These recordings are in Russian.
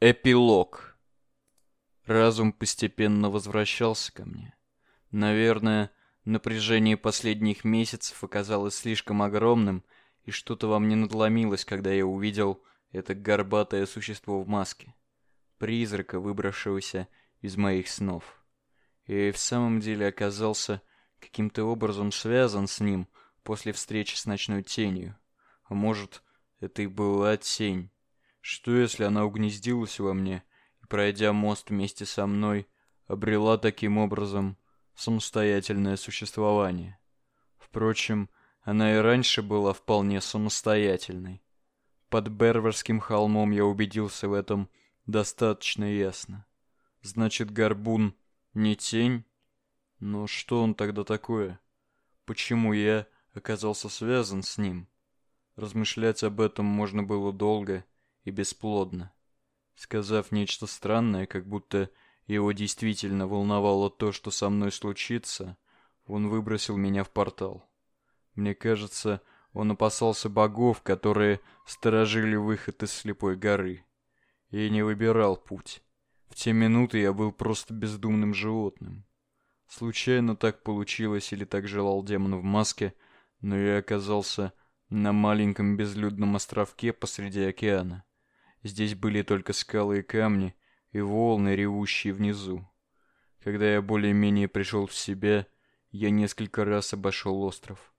Эпилог. Разум постепенно возвращался ко мне. Наверное, напряжение последних месяцев оказалось слишком огромным, и что-то во мне надломилось, когда я увидел это горбатое существо в маске. Призрака, выбравшегося из моих снов. И в самом деле оказался каким-то образом связан с ним после встречи с ночной тенью. А может, это и была тень что если она угнездилась во мне и, пройдя мост вместе со мной, обрела таким образом самостоятельное существование? Впрочем, она и раньше была вполне самостоятельной. Под Берверским холмом я убедился в этом достаточно ясно. Значит, Горбун не тень? Но что он тогда такое? Почему я оказался связан с ним? Размышлять об этом можно было долго и бесплодно. Сказав нечто странное, как будто его действительно волновало то, что со мной случится, он выбросил меня в портал. Мне кажется, он опасался богов, которые сторожили выход из слепой горы. И не выбирал путь. В те минуты я был просто бездумным животным. Случайно так получилось или так желал демон в маске, но я оказался на маленьком безлюдном островке посреди океана. Здесь были только скалы и камни, и волны, ревущие внизу. Когда я более-менее пришел в себя, я несколько раз обошел остров.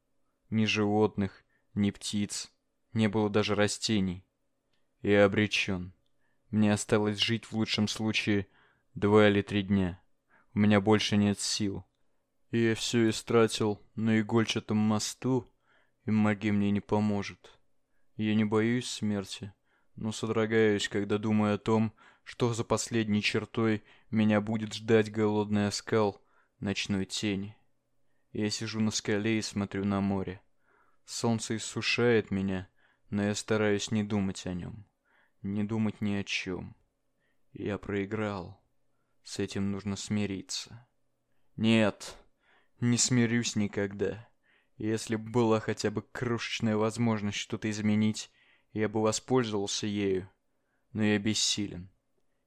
Ни животных, ни птиц, не было даже растений. Я обречен. Мне осталось жить в лучшем случае два или три дня. У меня больше нет сил. И я все истратил на игольчатом мосту, и магия мне не поможет. Я не боюсь смерти но содрогаюсь, когда думаю о том, что за последней чертой меня будет ждать голодный оскал ночной тени. Я сижу на скале и смотрю на море. Солнце иссушает меня, но я стараюсь не думать о нем, не думать ни о чем. Я проиграл. С этим нужно смириться. Нет, не смирюсь никогда. Если бы была хотя бы крошечная возможность что-то изменить, я бы воспользовался ею, но я бессилен.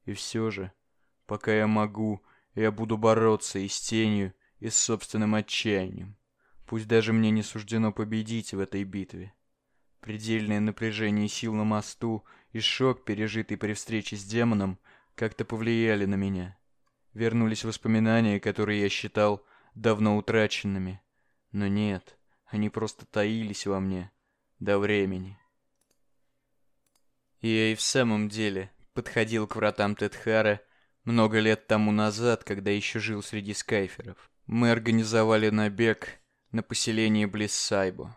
И все же, пока я могу, я буду бороться и с тенью, и с собственным отчаянием. Пусть даже мне не суждено победить в этой битве. Предельное напряжение сил на мосту и шок, пережитый при встрече с демоном, как-то повлияли на меня. Вернулись воспоминания, которые я считал давно утраченными. Но нет, они просто таились во мне до времени. Я и в самом деле подходил к вратам Тетхара много лет тому назад, когда еще жил среди скайферов. Мы организовали набег на поселение близ Сайбо.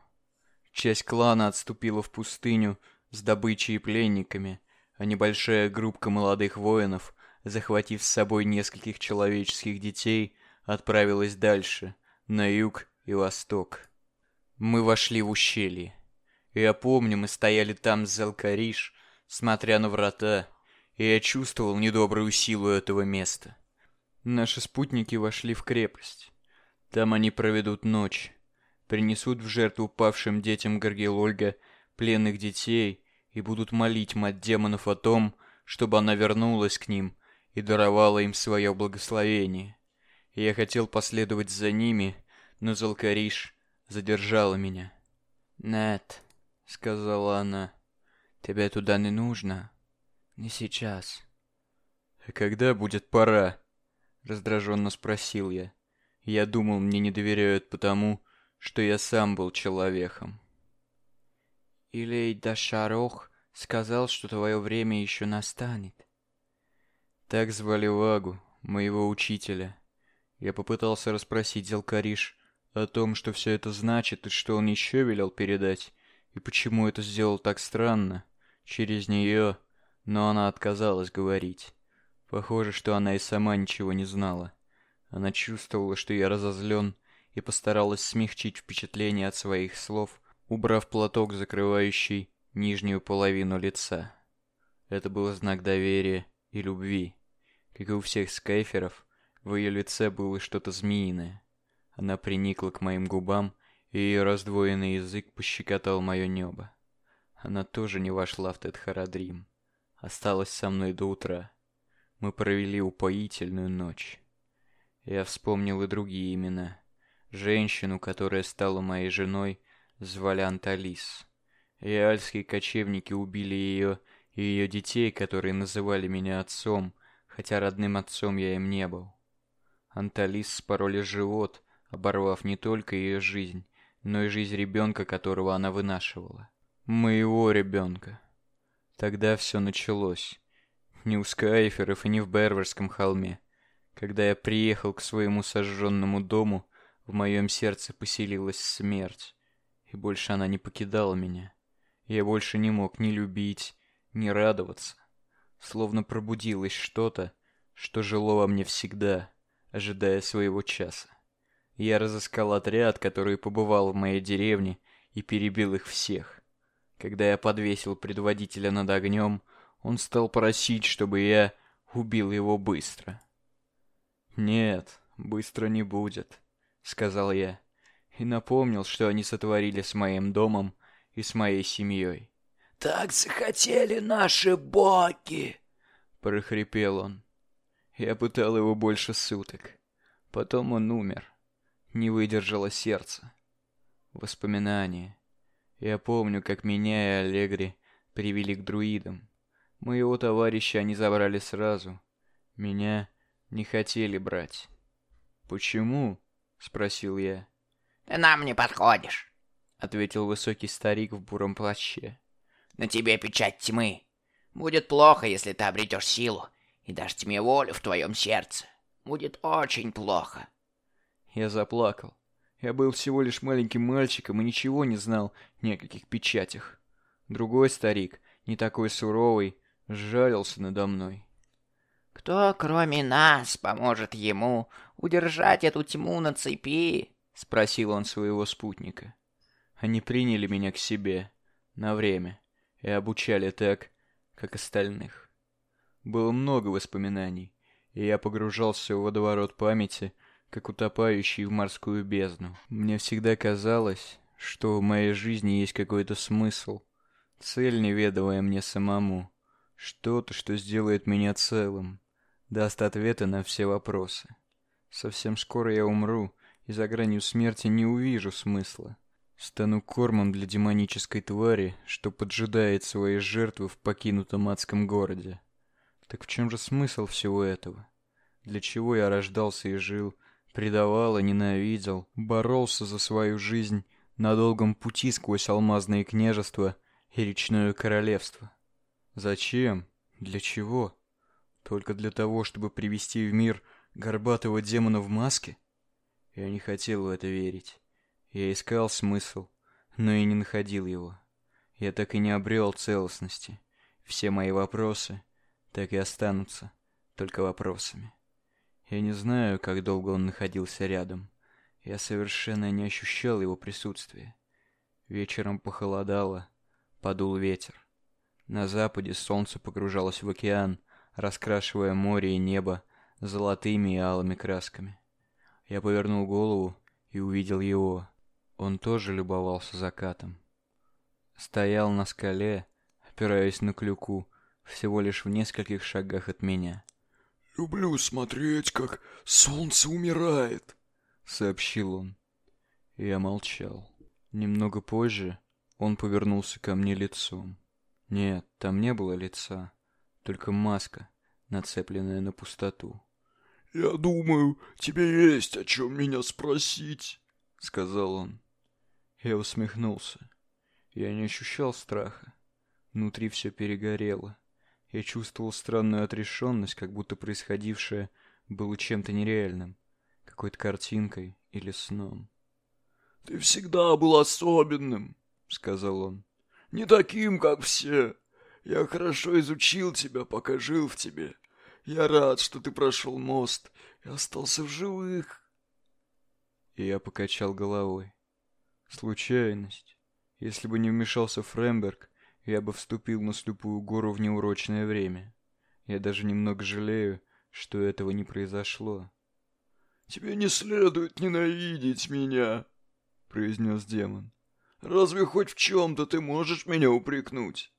Часть клана отступила в пустыню с добычей и пленниками, а небольшая группка молодых воинов, захватив с собой нескольких человеческих детей, отправилась дальше, на юг и восток. Мы вошли в ущелье. Я помню, мы стояли там с Залкариш, смотря на врата, и я чувствовал недобрую силу этого места. Наши спутники вошли в крепость. Там они проведут ночь, принесут в жертву упавшим детям Гаргелольга пленных детей и будут молить мать демонов о том, чтобы она вернулась к ним и даровала им свое благословение. я хотел последовать за ними, но Залкариш задержала меня. «Нет», — сказала она, — Тебе туда не нужно. Не сейчас. А когда будет пора? Раздраженно спросил я. Я думал, мне не доверяют потому, что я сам был человеком. Илей Дашарох сказал, что твое время еще настанет. Так звали Вагу, моего учителя. Я попытался расспросить Зелкариш о том, что все это значит и что он еще велел передать, и почему это сделал так странно через нее, но она отказалась говорить. Похоже, что она и сама ничего не знала. Она чувствовала, что я разозлен, и постаралась смягчить впечатление от своих слов, убрав платок, закрывающий нижнюю половину лица. Это был знак доверия и любви. Как и у всех скайферов, в ее лице было что-то змеиное. Она приникла к моим губам, и ее раздвоенный язык пощекотал мое небо. Она тоже не вошла в Тетхарадрим. осталась со мной до утра. Мы провели упоительную ночь. Я вспомнил и другие имена. Женщину, которая стала моей женой, звали Анталис. Реальские кочевники убили ее и ее детей, которые называли меня отцом, хотя родным отцом я им не был. Анталис спороли живот, оборвав не только ее жизнь, но и жизнь ребенка, которого она вынашивала. Моего ребенка. Тогда все началось. Не у Скайферов и не в Берверском холме. Когда я приехал к своему сожженному дому, в моем сердце поселилась смерть, и больше она не покидала меня. Я больше не мог ни любить, ни радоваться. Словно пробудилось что-то, что жило во мне всегда, ожидая своего часа. Я разыскал отряд, который побывал в моей деревне, и перебил их всех. Когда я подвесил предводителя над огнем, он стал просить, чтобы я убил его быстро. «Нет, быстро не будет», — сказал я, и напомнил, что они сотворили с моим домом и с моей семьей. «Так захотели наши боги!» — прохрипел он. Я пытал его больше суток. Потом он умер. Не выдержало сердце. Воспоминания. Я помню, как меня и Аллегри привели к друидам. Моего товарища они забрали сразу. Меня не хотели брать. «Почему?» — спросил я. «Ты нам не подходишь», — ответил высокий старик в буром плаще. «На тебе печать тьмы. Будет плохо, если ты обретешь силу и дашь тьме волю в твоем сердце. Будет очень плохо». Я заплакал. Я был всего лишь маленьким мальчиком и ничего не знал ни о каких печатях. Другой старик, не такой суровый, сжалился надо мной. «Кто, кроме нас, поможет ему удержать эту тьму на цепи?» — спросил он своего спутника. Они приняли меня к себе на время и обучали так, как остальных. Было много воспоминаний, и я погружался в водоворот памяти — как утопающий в морскую бездну. Мне всегда казалось, что в моей жизни есть какой-то смысл, цель, неведомая мне самому, что-то, что сделает меня целым, даст ответы на все вопросы. Совсем скоро я умру, и за гранью смерти не увижу смысла. Стану кормом для демонической твари, что поджидает свои жертвы в покинутом адском городе. Так в чем же смысл всего этого? Для чего я рождался и жил, Предавал и ненавидел, боролся за свою жизнь на долгом пути сквозь алмазные княжества и речное королевство. Зачем? Для чего? Только для того, чтобы привести в мир горбатого демона в маске? Я не хотел в это верить. Я искал смысл, но и не находил его. Я так и не обрел целостности. Все мои вопросы так и останутся только вопросами. Я не знаю, как долго он находился рядом. Я совершенно не ощущал его присутствия. Вечером похолодало, подул ветер. На западе солнце погружалось в океан, раскрашивая море и небо золотыми и алыми красками. Я повернул голову и увидел его. Он тоже любовался закатом. Стоял на скале, опираясь на клюку, всего лишь в нескольких шагах от меня. «Люблю смотреть, как солнце умирает», — сообщил он. Я молчал. Немного позже он повернулся ко мне лицом. Нет, там не было лица, только маска, нацепленная на пустоту. «Я думаю, тебе есть о чем меня спросить», — сказал он. Я усмехнулся. Я не ощущал страха. Внутри все перегорело. Я чувствовал странную отрешенность, как будто происходившее было чем-то нереальным, какой-то картинкой или сном. «Ты всегда был особенным», — сказал он. «Не таким, как все. Я хорошо изучил тебя, пока жил в тебе. Я рад, что ты прошел мост и остался в живых». И я покачал головой. Случайность. Если бы не вмешался Фремберг, я бы вступил на слепую гору в неурочное время. Я даже немного жалею, что этого не произошло. «Тебе не следует ненавидеть меня», — произнес демон. «Разве хоть в чем-то ты можешь меня упрекнуть?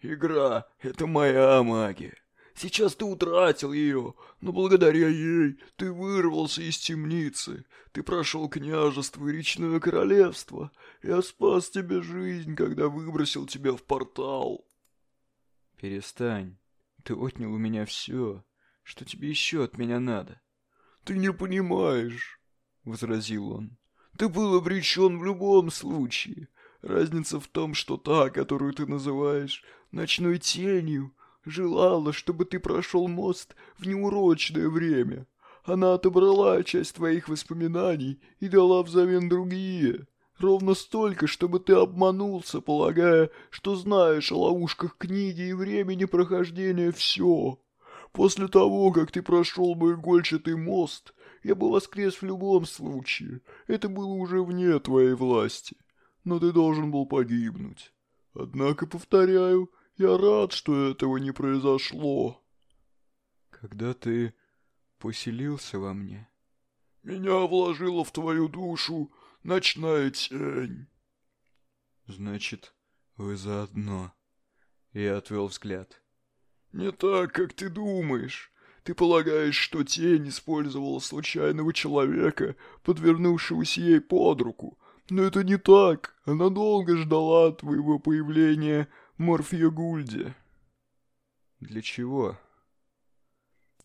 Игра — это моя магия. Сейчас ты утратил ее, но благодаря ей ты вырвался из темницы. Ты прошел княжество и речное королевство. Я спас тебе жизнь, когда выбросил тебя в портал. Перестань. Ты отнял у меня все. Что тебе еще от меня надо? Ты не понимаешь, — возразил он. Ты был обречен в любом случае. Разница в том, что та, которую ты называешь ночной тенью, желала, чтобы ты прошел мост в неурочное время. Она отобрала часть твоих воспоминаний и дала взамен другие. Ровно столько, чтобы ты обманулся, полагая, что знаешь о ловушках книги и времени прохождения все. После того, как ты прошел мой игольчатый мост, я бы воскрес в любом случае. Это было уже вне твоей власти. Но ты должен был погибнуть. Однако, повторяю, я рад, что этого не произошло. Когда ты поселился во мне? Меня вложила в твою душу ночная тень. Значит, вы заодно. Я отвел взгляд. Не так, как ты думаешь. Ты полагаешь, что тень использовала случайного человека, подвернувшегося ей под руку. Но это не так. Она долго ждала твоего появления Морфия Гульде. Для чего?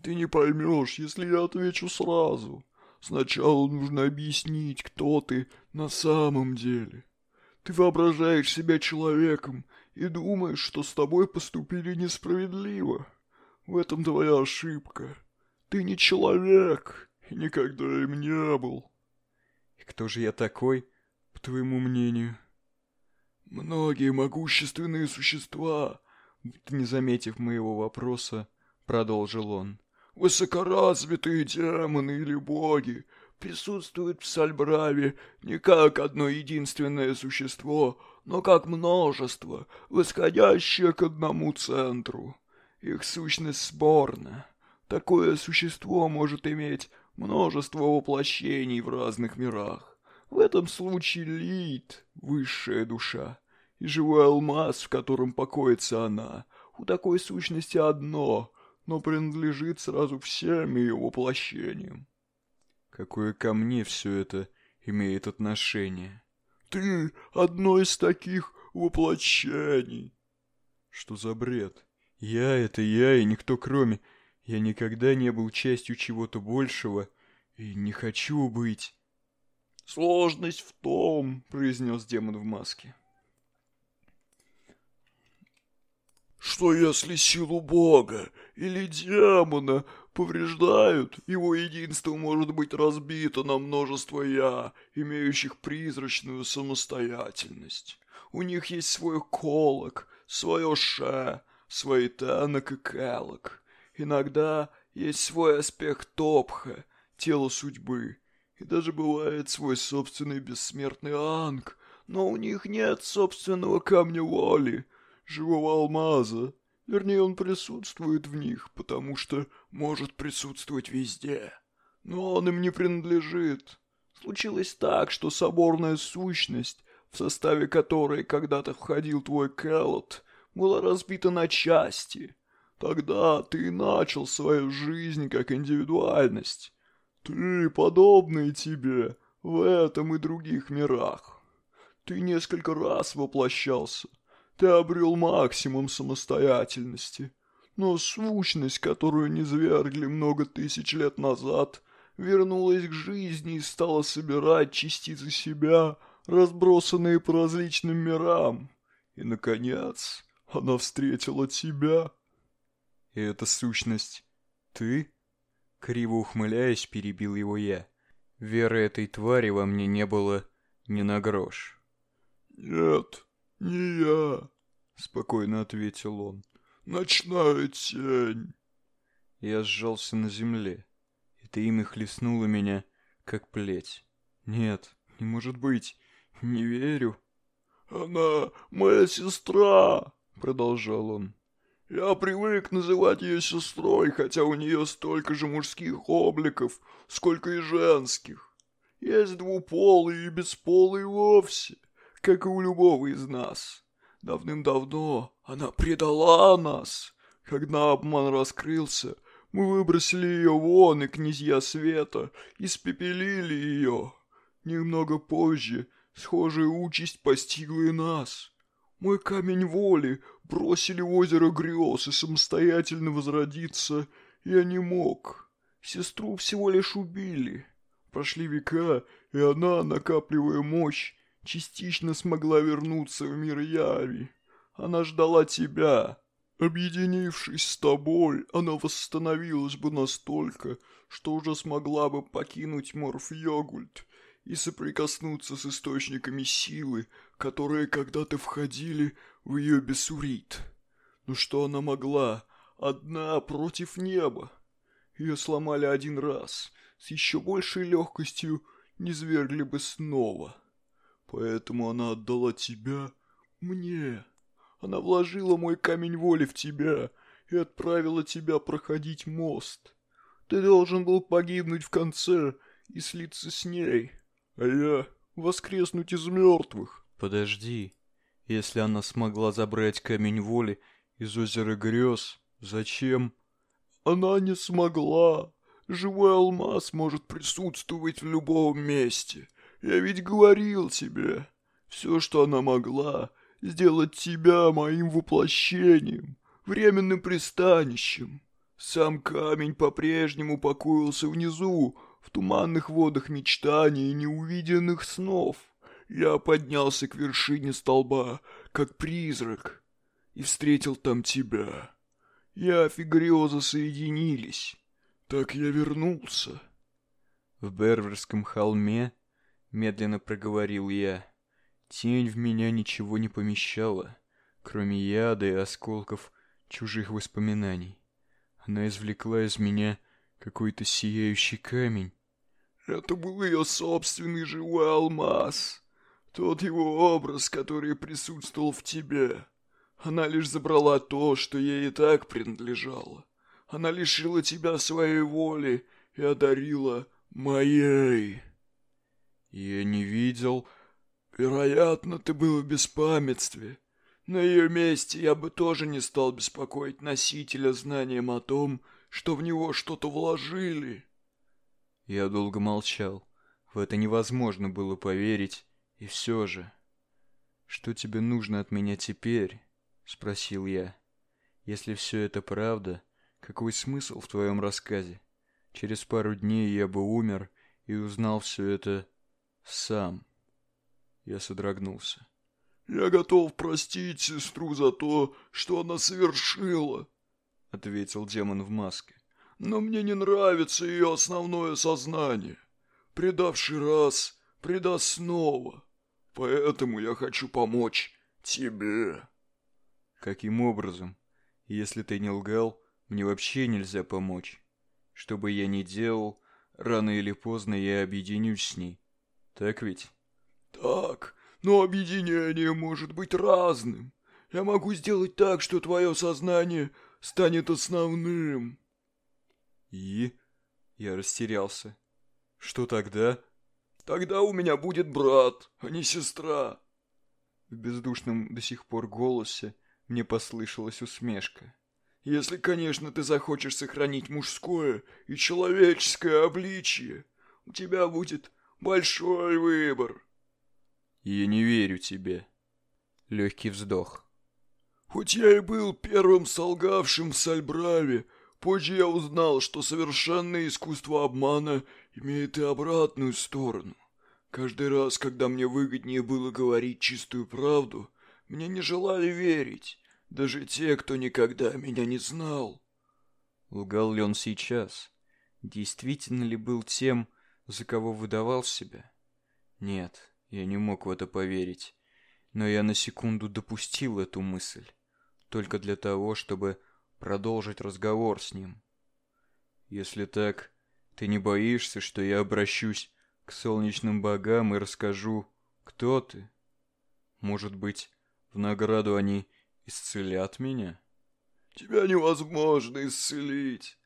Ты не поймешь, если я отвечу сразу. Сначала нужно объяснить, кто ты на самом деле. Ты воображаешь себя человеком и думаешь, что с тобой поступили несправедливо. В этом твоя ошибка. Ты не человек и никогда им не был. И кто же я такой, по твоему мнению? Многие могущественные существа, не заметив моего вопроса, продолжил он. Высокоразвитые демоны или боги присутствуют в Сальбраве не как одно единственное существо, но как множество, восходящее к одному центру. Их сущность сборна. Такое существо может иметь множество воплощений в разных мирах. В этом случае Лид — высшая душа, и живой алмаз, в котором покоится она, у такой сущности одно, но принадлежит сразу всем ее воплощениям. Какое ко мне все это имеет отношение? Ты одно из таких воплощений. Что за бред? Я — это я, и никто кроме. Я никогда не был частью чего-то большего и не хочу быть. «Сложность в том», — произнес демон в маске, что если силу Бога или демона повреждают, его единство может быть разбито на множество «я», имеющих призрачную самостоятельность. У них есть свой колок, свое «ше», свой танок и келок. Иногда есть свой аспект топха, тело судьбы, и даже бывает свой собственный бессмертный анг, но у них нет собственного камня воли, живого алмаза. Вернее, он присутствует в них, потому что может присутствовать везде. Но он им не принадлежит. Случилось так, что соборная сущность, в составе которой когда-то входил твой Кэллот, была разбита на части. Тогда ты начал свою жизнь как индивидуальность. Ты, подобный тебе, в этом и других мирах. Ты несколько раз воплощался. Ты обрел максимум самостоятельности. Но сущность, которую низвергли много тысяч лет назад, вернулась к жизни и стала собирать частицы себя, разбросанные по различным мирам. И, наконец, она встретила тебя. И эта сущность ты? Криво ухмыляясь, перебил его я. Веры этой твари во мне не было ни на грош. «Нет, не я», — спокойно ответил он. «Ночная тень». Я сжался на земле. Это имя хлестнуло меня, как плеть. «Нет, не может быть, не верю». «Она моя сестра», — продолжал он. Я привык называть ее сестрой, хотя у нее столько же мужских обликов, сколько и женских. Есть двуполые и бесполые вовсе, как и у любого из нас. Давным-давно она предала нас. Когда обман раскрылся, мы выбросили ее вон, и князья света испепелили ее. Немного позже схожая участь постигла и нас. Мой камень воли бросили в озеро грез, и самостоятельно возродиться я не мог. Сестру всего лишь убили. Прошли века, и она, накапливая мощь, частично смогла вернуться в мир Яви. Она ждала тебя. Объединившись с тобой, она восстановилась бы настолько, что уже смогла бы покинуть Морф-Йогульт и соприкоснуться с источниками силы, которые когда-то входили в ее бессурит. Но что она могла? Одна против неба. Ее сломали один раз, с еще большей легкостью не свергли бы снова. Поэтому она отдала тебя мне. Она вложила мой камень воли в тебя и отправила тебя проходить мост. Ты должен был погибнуть в конце и слиться с ней, а я воскреснуть из мертвых. Подожди. Если она смогла забрать камень воли из озера грез, зачем? Она не смогла. Живой алмаз может присутствовать в любом месте. Я ведь говорил тебе. Все, что она могла, сделать тебя моим воплощением, временным пристанищем. Сам камень по-прежнему покоился внизу, в туманных водах мечтаний и неувиденных снов. Я поднялся к вершине столба, как призрак, и встретил там тебя. Я и Грёза соединились. Так я вернулся. В Берверском холме, медленно проговорил я, Тень в меня ничего не помещала, кроме яда и осколков чужих воспоминаний. Она извлекла из меня какой-то сияющий камень. Это был ее собственный живой алмаз. Тот его образ, который присутствовал в тебе. Она лишь забрала то, что ей и так принадлежало. Она лишила тебя своей воли и одарила моей. Я не видел, Вероятно, ты был в беспамятстве. На ее месте я бы тоже не стал беспокоить носителя знанием о том, что в него что-то вложили. Я долго молчал. В это невозможно было поверить, и все же. «Что тебе нужно от меня теперь?» — спросил я. «Если все это правда, какой смысл в твоем рассказе? Через пару дней я бы умер и узнал все это сам». Я содрогнулся. «Я готов простить сестру за то, что она совершила», — ответил демон в маске. «Но мне не нравится ее основное сознание. Предавший раз, предаст снова. Поэтому я хочу помочь тебе». «Каким образом? Если ты не лгал, мне вообще нельзя помочь. Что бы я ни делал, рано или поздно я объединюсь с ней. Так ведь?» Так, но объединение может быть разным. Я могу сделать так, что твое сознание станет основным. И? Я растерялся. Что тогда? Тогда у меня будет брат, а не сестра. В бездушном до сих пор голосе мне послышалась усмешка. Если, конечно, ты захочешь сохранить мужское и человеческое обличие, у тебя будет большой выбор. Я не верю тебе. Легкий вздох. Хоть я и был первым солгавшим в Сальбраве, позже я узнал, что совершенное искусство обмана имеет и обратную сторону. Каждый раз, когда мне выгоднее было говорить чистую правду, мне не желали верить, даже те, кто никогда меня не знал. Лгал ли он сейчас? Действительно ли был тем, за кого выдавал себя? Нет, я не мог в это поверить, но я на секунду допустил эту мысль, только для того, чтобы продолжить разговор с ним. Если так, ты не боишься, что я обращусь к солнечным богам и расскажу, кто ты? Может быть, в награду они исцелят меня? Тебя невозможно исцелить,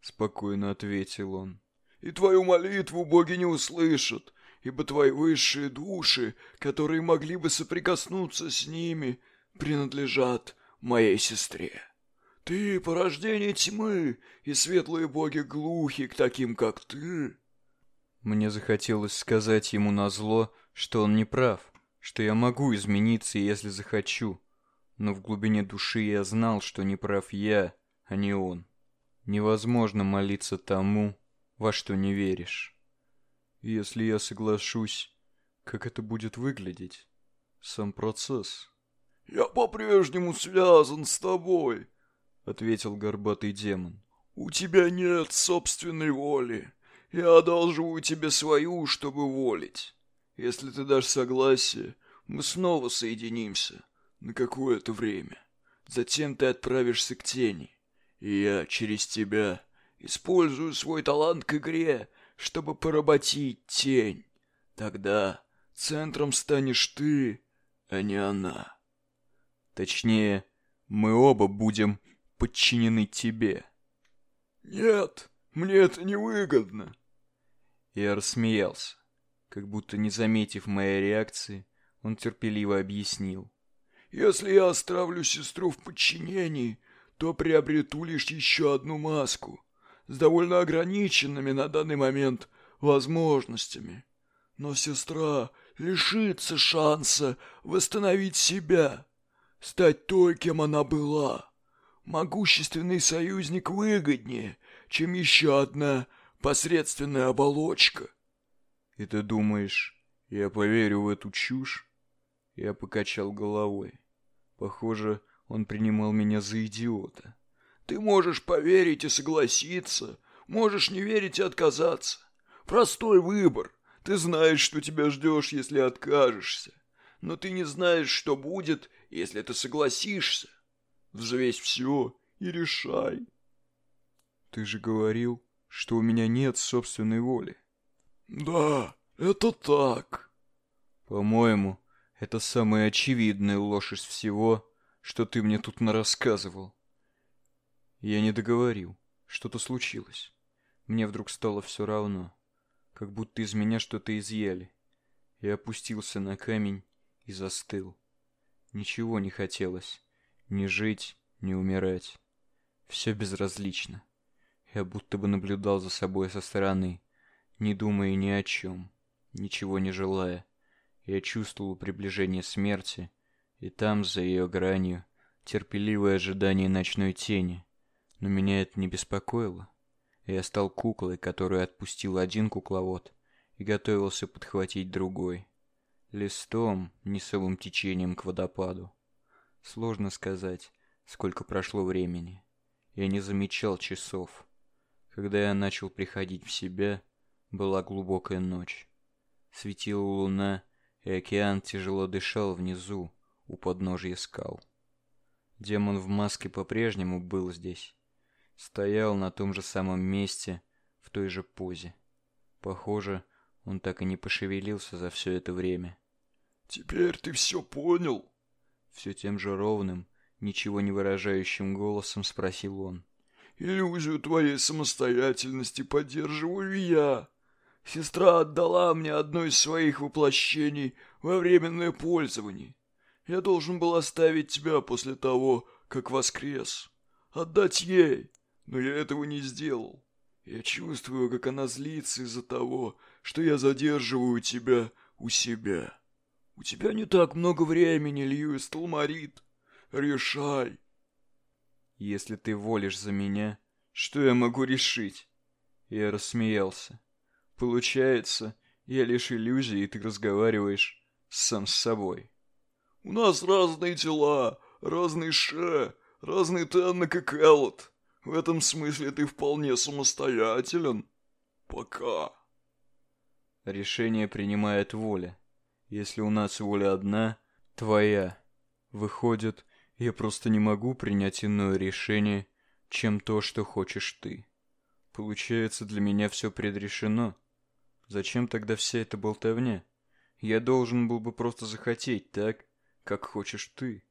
спокойно ответил он. И твою молитву боги не услышат, ибо твои высшие души, которые могли бы соприкоснуться с ними, принадлежат моей сестре. Ты порождение тьмы, и светлые боги глухи к таким, как ты. Мне захотелось сказать ему назло, что он не прав, что я могу измениться, если захочу. Но в глубине души я знал, что не прав я, а не он. Невозможно молиться тому, во что не веришь. Если я соглашусь, как это будет выглядеть? Сам процесс. «Я по-прежнему связан с тобой», — ответил горбатый демон. «У тебя нет собственной воли. Я одалживаю тебе свою, чтобы волить. Если ты дашь согласие, мы снова соединимся на какое-то время. Затем ты отправишься к тени, и я через тебя использую свой талант к игре, чтобы поработить тень. Тогда центром станешь ты, а не она. Точнее, мы оба будем подчинены тебе. Нет, мне это не выгодно. Я рассмеялся. Как будто не заметив моей реакции, он терпеливо объяснил. Если я оставлю сестру в подчинении, то приобрету лишь еще одну маску с довольно ограниченными на данный момент возможностями. Но сестра лишится шанса восстановить себя, стать той, кем она была. Могущественный союзник выгоднее, чем еще одна посредственная оболочка. И ты думаешь, я поверю в эту чушь? Я покачал головой. Похоже, он принимал меня за идиота. Ты можешь поверить и согласиться, можешь не верить и отказаться. Простой выбор. Ты знаешь, что тебя ждешь, если откажешься. Но ты не знаешь, что будет, если ты согласишься. Взвесь все и решай. Ты же говорил, что у меня нет собственной воли. Да, это так. По-моему, это самая очевидная ложь из всего, что ты мне тут нарассказывал. Я не договорил. Что-то случилось. Мне вдруг стало все равно как будто из меня что-то изъяли. Я опустился на камень и застыл. Ничего не хотелось. Ни жить, ни умирать. Все безразлично. Я будто бы наблюдал за собой со стороны, не думая ни о чем, ничего не желая. Я чувствовал приближение смерти, и там, за ее гранью, терпеливое ожидание ночной тени. Но меня это не беспокоило. Я стал куклой, которую отпустил один кукловод и готовился подхватить другой. Листом, несовым течением к водопаду. Сложно сказать, сколько прошло времени. Я не замечал часов. Когда я начал приходить в себя, была глубокая ночь. Светила луна, и океан тяжело дышал внизу, у подножья скал. Демон в маске по-прежнему был здесь стоял на том же самом месте, в той же позе. Похоже, он так и не пошевелился за все это время. «Теперь ты все понял?» Все тем же ровным, ничего не выражающим голосом спросил он. «Иллюзию твоей самостоятельности поддерживаю я. Сестра отдала мне одно из своих воплощений во временное пользование. Я должен был оставить тебя после того, как воскрес. Отдать ей, но я этого не сделал. Я чувствую, как она злится из-за того, что я задерживаю тебя у себя. У тебя не так много времени, Льюис Талмарит. Решай. Если ты волишь за меня, что я могу решить? Я рассмеялся. Получается, я лишь иллюзии, и ты разговариваешь сам с собой. У нас разные тела, разный Ше, разный Теннек и Кэллот. В этом смысле ты вполне самостоятелен. Пока. Решение принимает воля. Если у нас воля одна, твоя. Выходит, я просто не могу принять иное решение, чем то, что хочешь ты. Получается, для меня все предрешено. Зачем тогда вся эта болтовня? Я должен был бы просто захотеть так, как хочешь ты.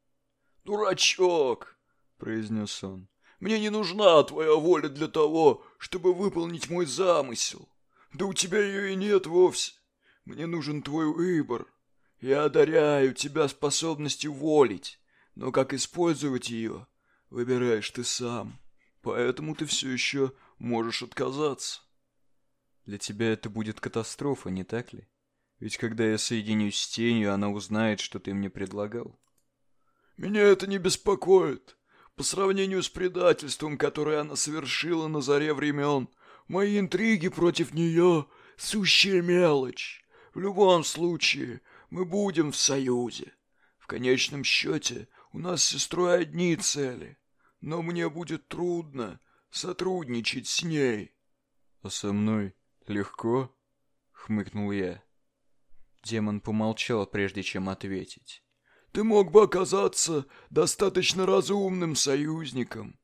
«Дурачок!» — произнес он. Мне не нужна твоя воля для того, чтобы выполнить мой замысел. Да у тебя ее и нет вовсе. Мне нужен твой выбор. Я одаряю тебя способностью волить. но как использовать ее, выбираешь ты сам. Поэтому ты все еще можешь отказаться. Для тебя это будет катастрофа, не так ли? Ведь когда я соединюсь с тенью, она узнает, что ты мне предлагал. Меня это не беспокоит. По сравнению с предательством, которое она совершила на заре времен, мои интриги против нее — сущая мелочь. В любом случае, мы будем в союзе. В конечном счете, у нас с сестрой одни цели. Но мне будет трудно сотрудничать с ней. — А со мной легко? — хмыкнул я. Демон помолчал, прежде чем ответить. Ты мог бы оказаться достаточно разумным союзником.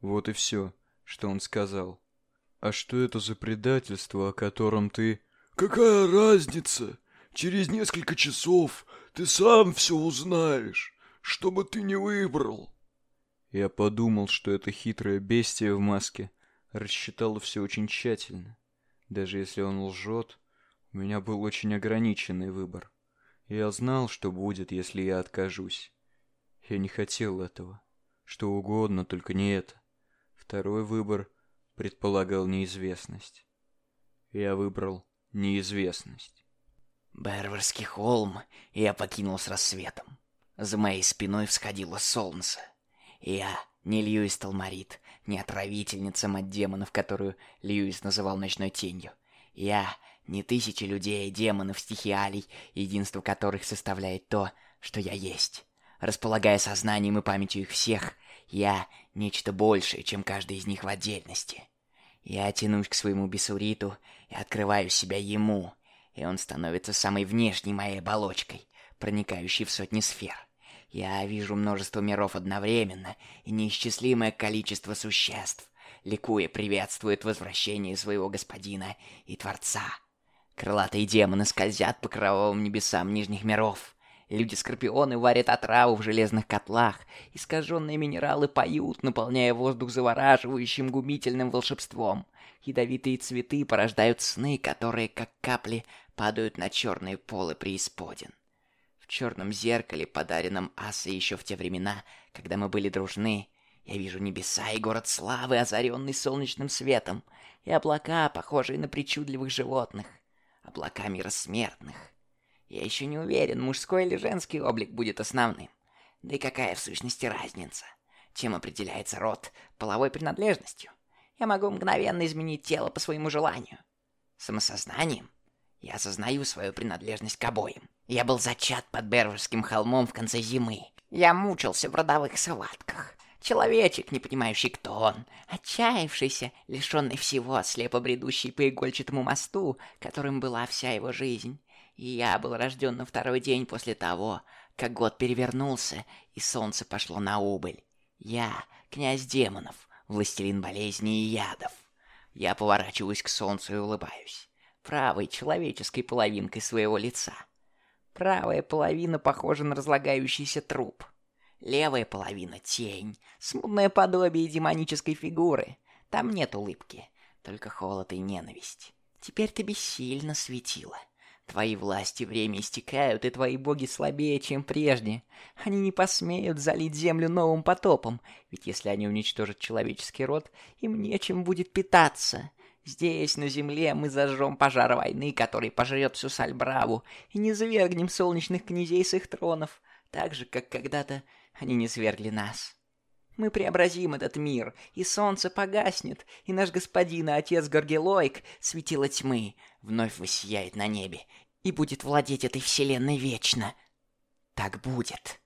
Вот и все, что он сказал. А что это за предательство, о котором ты... Какая разница? Через несколько часов ты сам все узнаешь, что бы ты не выбрал. Я подумал, что это хитрое бестие в маске рассчитало все очень тщательно. Даже если он лжет, у меня был очень ограниченный выбор. Я знал, что будет, если я откажусь. Я не хотел этого. Что угодно, только не это. Второй выбор предполагал неизвестность. Я выбрал неизвестность. Берверский холм я покинул с рассветом. За моей спиной всходило солнце. Я не Льюис Талмарит, не отравительница от демонов, которую Льюис называл ночной тенью. Я не тысячи людей, демонов, стихиалий, единство которых составляет то, что я есть. Располагая сознанием и памятью их всех, я нечто большее, чем каждый из них в отдельности. Я тянусь к своему бесуриту и открываю себя ему, и он становится самой внешней моей оболочкой, проникающей в сотни сфер. Я вижу множество миров одновременно и неисчислимое количество существ, ликуя приветствует возвращение своего господина и Творца. Крылатые демоны скользят по кровавым небесам нижних миров. Люди-скорпионы варят отраву в железных котлах. Искаженные минералы поют, наполняя воздух завораживающим гумительным волшебством. Ядовитые цветы порождают сны, которые, как капли, падают на черные полы преисподин. В черном зеркале, подаренном Асой еще в те времена, когда мы были дружны, я вижу небеса и город славы, озаренный солнечным светом, и облака, похожие на причудливых животных облака мира. Я еще не уверен, мужской или женский облик будет основным. Да и какая в сущности разница? Чем определяется род половой принадлежностью? Я могу мгновенно изменить тело по своему желанию. Самосознанием я осознаю свою принадлежность к обоим. Я был зачат под Берверским холмом в конце зимы. Я мучился в родовых схватках. Человечек, не понимающий, кто он, отчаявшийся, лишенный всего, слепо бредущий по игольчатому мосту, которым была вся его жизнь. Я был рожден на второй день после того, как год перевернулся, и солнце пошло на убыль. Я — князь демонов, властелин болезней и ядов. Я поворачиваюсь к солнцу и улыбаюсь. Правой человеческой половинкой своего лица. Правая половина похожа на разлагающийся труп. Левая половина — тень, смутное подобие демонической фигуры. Там нет улыбки, только холод и ненависть. Теперь ты бессильно светила. Твои власти время истекают, и твои боги слабее, чем прежде. Они не посмеют залить землю новым потопом, ведь если они уничтожат человеческий род, им нечем будет питаться. Здесь, на земле, мы зажжем пожар войны, который пожрет всю Сальбраву, и не завергнем солнечных князей с их тронов, так же, как когда-то они не свергли нас. Мы преобразим этот мир, и солнце погаснет, и наш господин и отец Горгелойк, светило тьмы, вновь воссияет на небе и будет владеть этой вселенной вечно. Так будет.